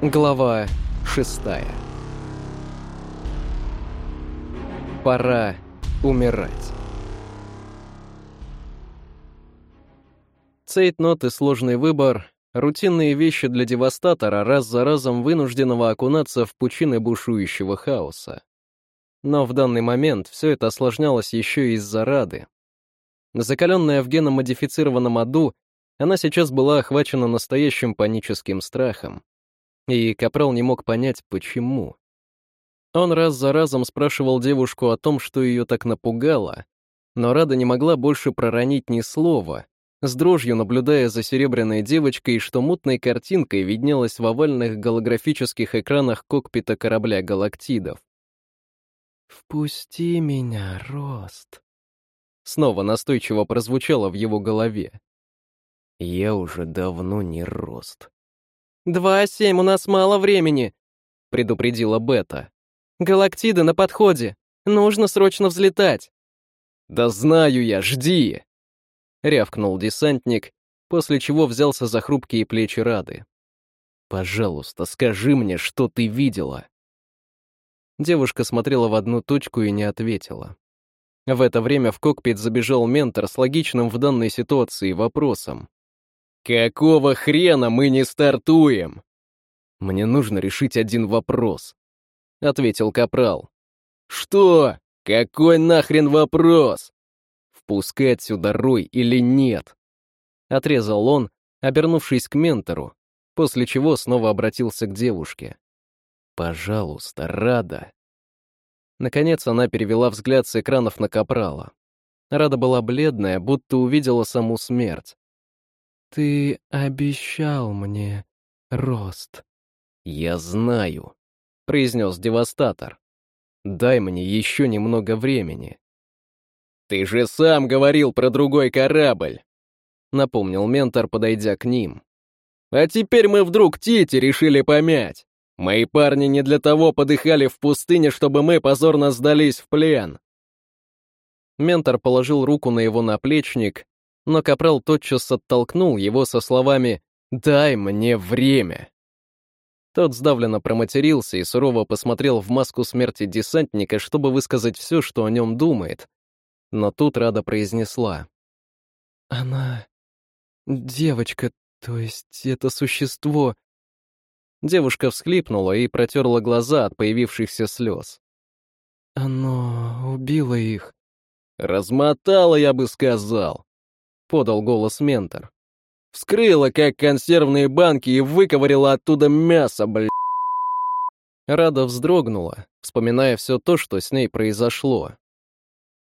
Глава шестая. Пора умирать. Цейтнот и сложный выбор — рутинные вещи для девастатора, раз за разом вынужденного окунаться в пучины бушующего хаоса. Но в данный момент все это осложнялось еще и из-за Рады. Закаленная в геномодифицированном аду, она сейчас была охвачена настоящим паническим страхом. И Капрал не мог понять, почему. Он раз за разом спрашивал девушку о том, что ее так напугало, но Рада не могла больше проронить ни слова, с дрожью наблюдая за серебряной девочкой, что мутной картинкой виднелась в овальных голографических экранах кокпита корабля галактидов. «Впусти меня, Рост!» Снова настойчиво прозвучало в его голове. «Я уже давно не Рост». «Два семь, у нас мало времени», — предупредила Бета. «Галактиды на подходе. Нужно срочно взлетать». «Да знаю я, жди!» — рявкнул десантник, после чего взялся за хрупкие плечи Рады. «Пожалуйста, скажи мне, что ты видела». Девушка смотрела в одну точку и не ответила. В это время в кокпит забежал ментор с логичным в данной ситуации вопросом. «Какого хрена мы не стартуем?» «Мне нужно решить один вопрос», — ответил Капрал. «Что? Какой нахрен вопрос? Впускать сюда Рой или нет?» Отрезал он, обернувшись к ментору, после чего снова обратился к девушке. «Пожалуйста, Рада». Наконец она перевела взгляд с экранов на Капрала. Рада была бледная, будто увидела саму смерть. «Ты обещал мне рост». «Я знаю», — произнес Девастатор. «Дай мне еще немного времени». «Ты же сам говорил про другой корабль», — напомнил ментор, подойдя к ним. «А теперь мы вдруг Тити решили помять». Мои парни не для того подыхали в пустыне, чтобы мы позорно сдались в плен. Ментор положил руку на его наплечник, но Капрал тотчас оттолкнул его со словами «Дай мне время». Тот сдавленно проматерился и сурово посмотрел в маску смерти десантника, чтобы высказать все, что о нем думает. Но тут Рада произнесла. «Она... девочка, то есть это существо, Девушка всхлипнула и протерла глаза от появившихся слез. «Оно убило их». «Размотало, я бы сказал», — подал голос ментор. «Вскрыло, как консервные банки, и выковырило оттуда мясо, бля...» Рада вздрогнула, вспоминая все то, что с ней произошло.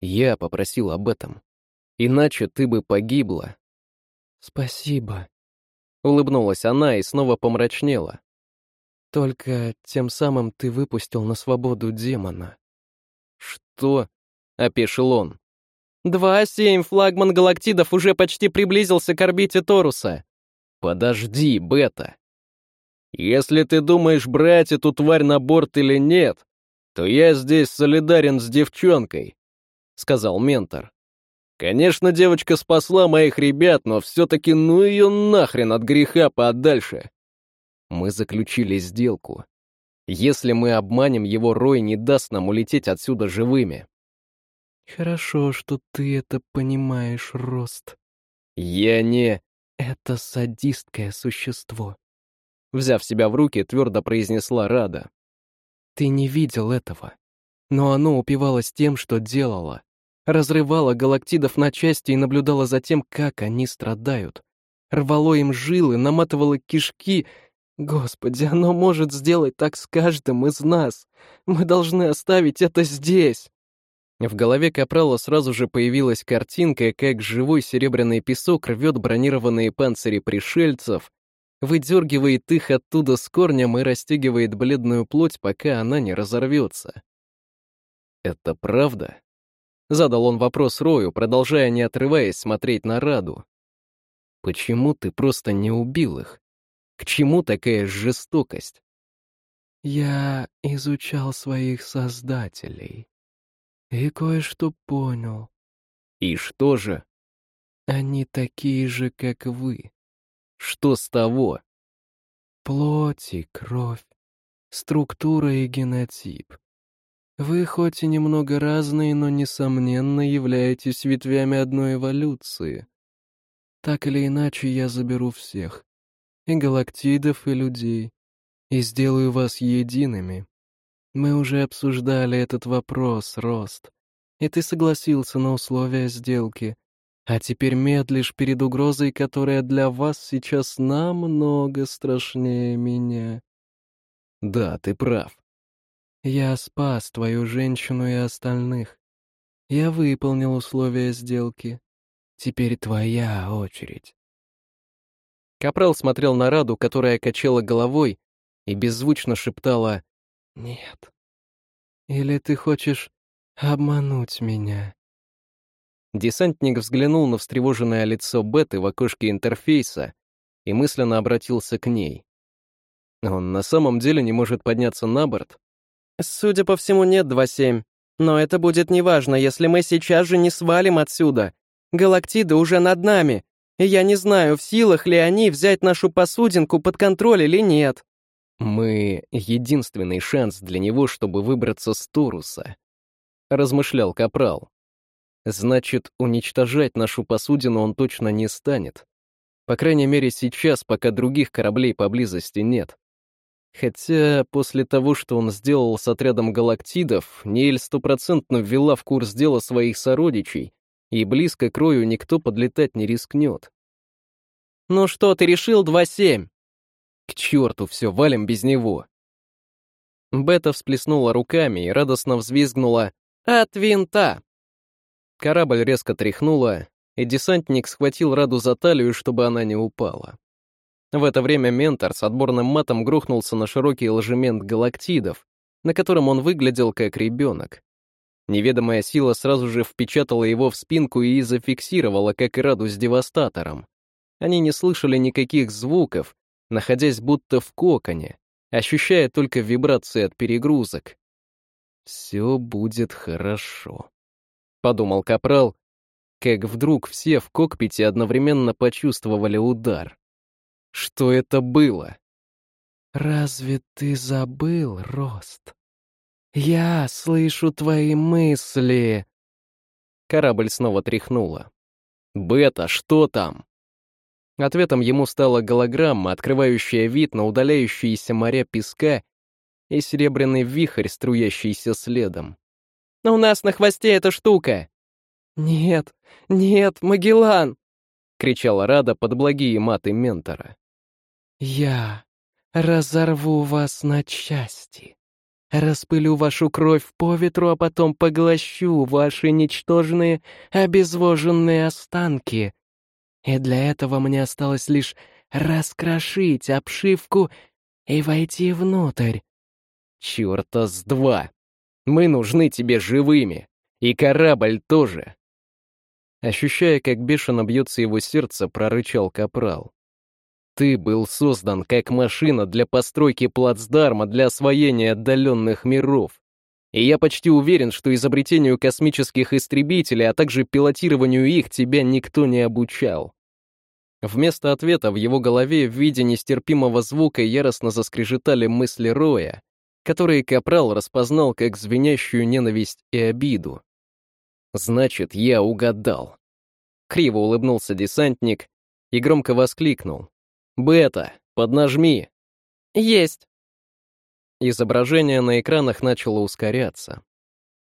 «Я попросил об этом. Иначе ты бы погибла». «Спасибо», — улыбнулась она и снова помрачнела. Только тем самым ты выпустил на свободу демона. Что? — опешил он. «Два семь, флагман галактидов уже почти приблизился к орбите Торуса». «Подожди, Бета. Если ты думаешь, брать эту тварь на борт или нет, то я здесь солидарен с девчонкой», — сказал ментор. «Конечно, девочка спасла моих ребят, но все-таки ну ее нахрен от греха подальше. Мы заключили сделку. Если мы обманем его, Рой не даст нам улететь отсюда живыми. Хорошо, что ты это понимаешь, Рост. Я не... Это садистское существо. Взяв себя в руки, твердо произнесла Рада. Ты не видел этого. Но оно упивалось тем, что делало. Разрывало галактидов на части и наблюдало за тем, как они страдают. Рвало им жилы, наматывало кишки Господи, оно может сделать так с каждым из нас. Мы должны оставить это здесь. В голове Капрала сразу же появилась картинка, как живой серебряный песок рвет бронированные панцири пришельцев, выдергивает их оттуда с корнем и растягивает бледную плоть, пока она не разорвется. «Это правда?» — задал он вопрос Рою, продолжая, не отрываясь, смотреть на Раду. «Почему ты просто не убил их?» К чему такая жестокость? Я изучал своих создателей и кое-что понял. И что же? Они такие же, как вы. Что с того? плоть и кровь, структура и генотип. Вы хоть и немного разные, но, несомненно, являетесь ветвями одной эволюции. Так или иначе, я заберу всех. И галактидов, и людей. И сделаю вас едиными. Мы уже обсуждали этот вопрос, Рост. И ты согласился на условия сделки. А теперь медлишь перед угрозой, которая для вас сейчас намного страшнее меня. Да, ты прав. Я спас твою женщину и остальных. Я выполнил условия сделки. Теперь твоя очередь. Капрал смотрел на Раду, которая качала головой и беззвучно шептала «Нет». «Или ты хочешь обмануть меня?» Десантник взглянул на встревоженное лицо Беты в окошке интерфейса и мысленно обратился к ней. Он на самом деле не может подняться на борт? Судя по всему, нет 2.7. Но это будет неважно, если мы сейчас же не свалим отсюда. Галактиды уже над нами, и я не знаю, в силах ли они взять нашу посудинку под контроль или нет. Мы — единственный шанс для него, чтобы выбраться с Торуса, — размышлял Капрал. Значит, уничтожать нашу посудину он точно не станет. По крайней мере, сейчас, пока других кораблей поблизости нет. Хотя после того, что он сделал с отрядом галактидов, Неэль стопроцентно ввела в курс дела своих сородичей, и близко к Рою никто подлетать не рискнет. «Ну что, ты решил 2-7?» «К черту, все, валим без него!» Бета всплеснула руками и радостно взвизгнула «От винта!». Корабль резко тряхнула, и десантник схватил Раду за талию, чтобы она не упала. В это время ментор с отборным матом грохнулся на широкий ложемент галактидов, на котором он выглядел как ребенок. Неведомая сила сразу же впечатала его в спинку и зафиксировала, как и Раду с девастатором. Они не слышали никаких звуков, находясь будто в коконе, ощущая только вибрации от перегрузок. «Все будет хорошо», — подумал Капрал, как вдруг все в кокпите одновременно почувствовали удар. Что это было? «Разве ты забыл, Рост?» «Я слышу твои мысли!» Корабль снова тряхнуло. «Бета, что там?» Ответом ему стала голограмма, открывающая вид на удаляющиеся моря песка и серебряный вихрь, струящийся следом. «У нас на хвосте эта штука!» «Нет, нет, Магеллан!» — кричала Рада под благие маты ментора. «Я разорву вас на части!» Распылю вашу кровь по ветру, а потом поглощу ваши ничтожные, обезвоженные останки. И для этого мне осталось лишь раскрошить обшивку и войти внутрь. Чёрта с два! Мы нужны тебе живыми, и корабль тоже. Ощущая, как бешено бьется его сердце, прорычал капрал. Ты был создан как машина для постройки плацдарма для освоения отдаленных миров. И я почти уверен, что изобретению космических истребителей, а также пилотированию их тебя никто не обучал. Вместо ответа в его голове в виде нестерпимого звука яростно заскрежетали мысли Роя, которые Капрал распознал как звенящую ненависть и обиду. «Значит, я угадал». Криво улыбнулся десантник и громко воскликнул. «Бета, поднажми!» «Есть!» Изображение на экранах начало ускоряться.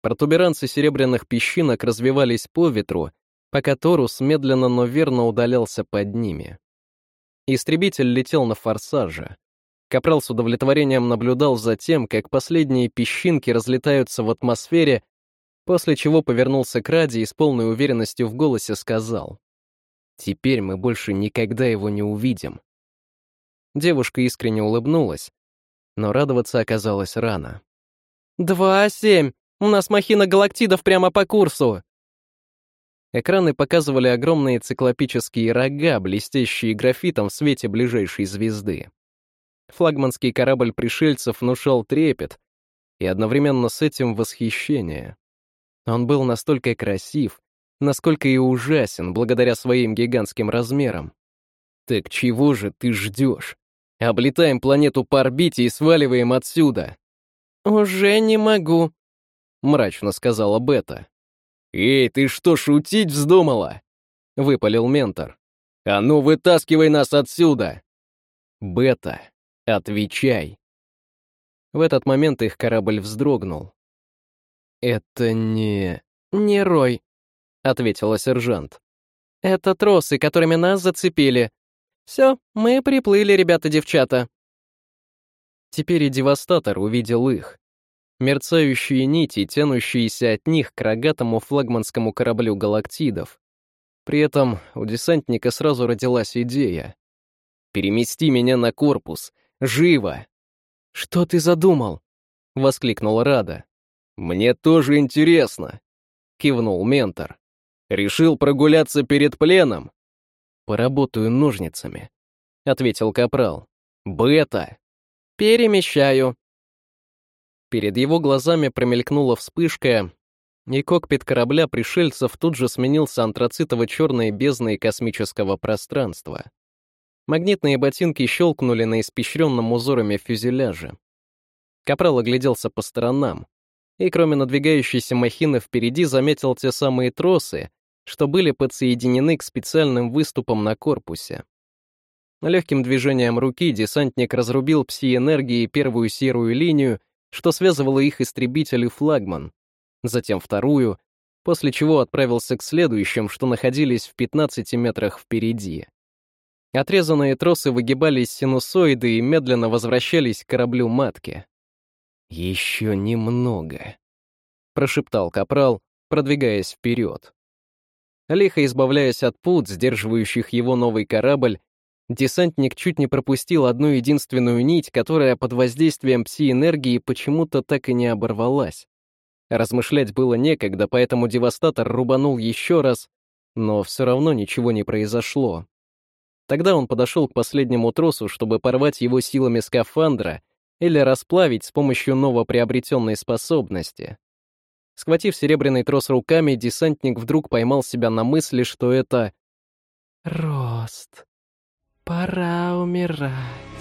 Протуберанцы серебряных песчинок развивались по ветру, пока Торус медленно, но верно удалялся под ними. Истребитель летел на форсаже. Капрал с удовлетворением наблюдал за тем, как последние песчинки разлетаются в атмосфере, после чего повернулся к Ради и с полной уверенностью в голосе сказал. «Теперь мы больше никогда его не увидим. Девушка искренне улыбнулась, но радоваться оказалось рано. «Два семь! У нас махина галактидов прямо по курсу!» Экраны показывали огромные циклопические рога, блестящие графитом в свете ближайшей звезды. Флагманский корабль пришельцев внушал трепет и одновременно с этим восхищение. Он был настолько красив, насколько и ужасен благодаря своим гигантским размерам. Так чего же ты ждешь? Облетаем планету по орбите и сваливаем отсюда. «Уже не могу», — мрачно сказала Бета. «Эй, ты что, шутить вздумала?» — выпалил ментор. «А ну, вытаскивай нас отсюда!» «Бета, отвечай!» В этот момент их корабль вздрогнул. «Это не...» «Не Рой», — ответила сержант. «Это тросы, которыми нас зацепили. Все, мы приплыли, ребята-девчата». Теперь и Девастатор увидел их. Мерцающие нити, тянущиеся от них к рогатому флагманскому кораблю галактидов. При этом у десантника сразу родилась идея. «Перемести меня на корпус! Живо!» «Что ты задумал?» — воскликнула Рада. «Мне тоже интересно», — кивнул ментор. «Решил прогуляться перед пленом?» «Поработаю ножницами», — ответил Капрал. «Бета!» «Перемещаю». Перед его глазами промелькнула вспышка, и кокпит корабля пришельцев тут же сменился антрацитово-черной бездной космического пространства. Магнитные ботинки щелкнули на испещренном узорами фюзеляже. Капрал огляделся по сторонам, и кроме надвигающейся махины впереди заметил те самые тросы, что были подсоединены к специальным выступам на корпусе. Легким движением руки десантник разрубил пси-энергией первую серую линию, что связывало их истребитель и флагман, затем вторую, после чего отправился к следующим, что находились в 15 метрах впереди. Отрезанные тросы выгибались синусоиды и медленно возвращались к кораблю матки. «Еще немного», — прошептал Капрал, продвигаясь вперед. Лихо избавляясь от пут, сдерживающих его новый корабль, десантник чуть не пропустил одну единственную нить, которая под воздействием пси-энергии почему-то так и не оборвалась. Размышлять было некогда, поэтому девастатор рубанул еще раз, но все равно ничего не произошло. Тогда он подошел к последнему тросу, чтобы порвать его силами скафандра или расплавить с помощью новоприобретенной способности. Схватив серебряный трос руками, десантник вдруг поймал себя на мысли, что это... «Рост, пора умирать».